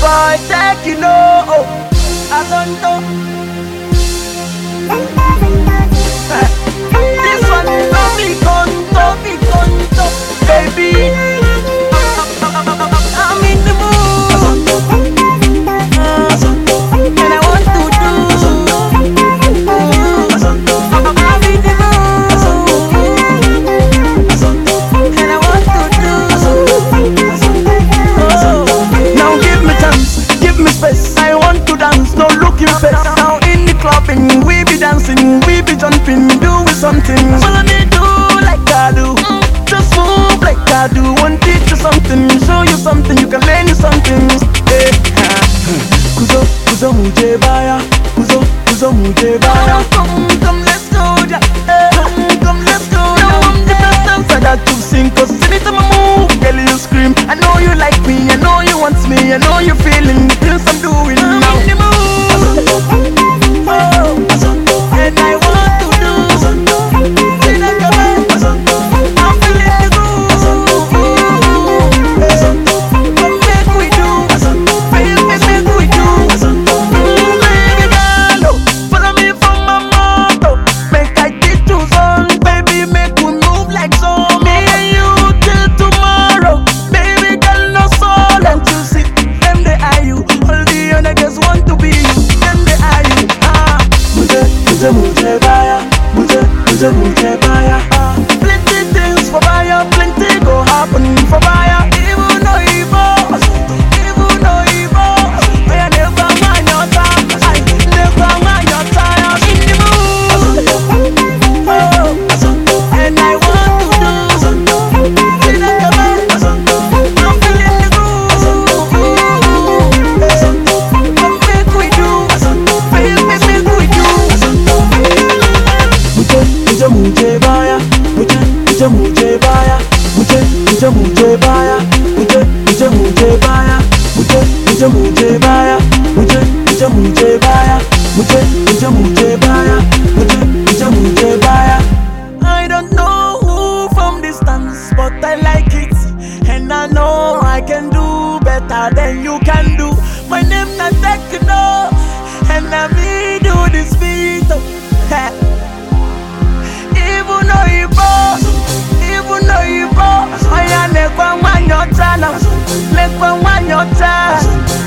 Boy Tekino. Oh, I don't know. Kuzo, kuzo muje baya, kuzo, kuzo muje baya. Come, come, let's go. Hey, come, come, let's go. Now I'm the best dancer that you've seen. Cause anytime I move, girl, you scream. I know you like me, I know you want me, I know you're feeling the things I'm doing muje baya, muje, muje, muje baya. Plenty things for baya, plenty go happen for baya. Muje, muje, baya, muje, muje, muje baya, muje, muje, muje baya, muje, muje, muje baya, muje, muje, muje baya, muje, muje, muje baya. I don't know who from distance, but I like it, and I know I can do better than you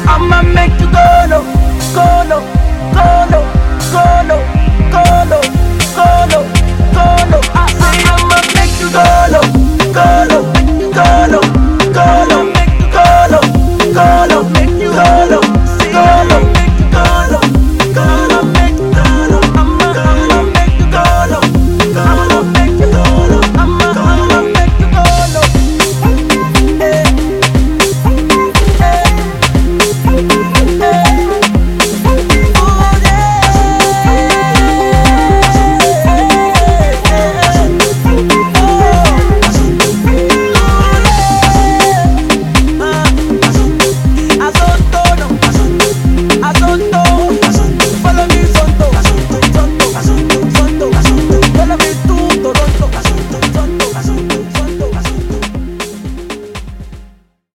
I'ma make you go no.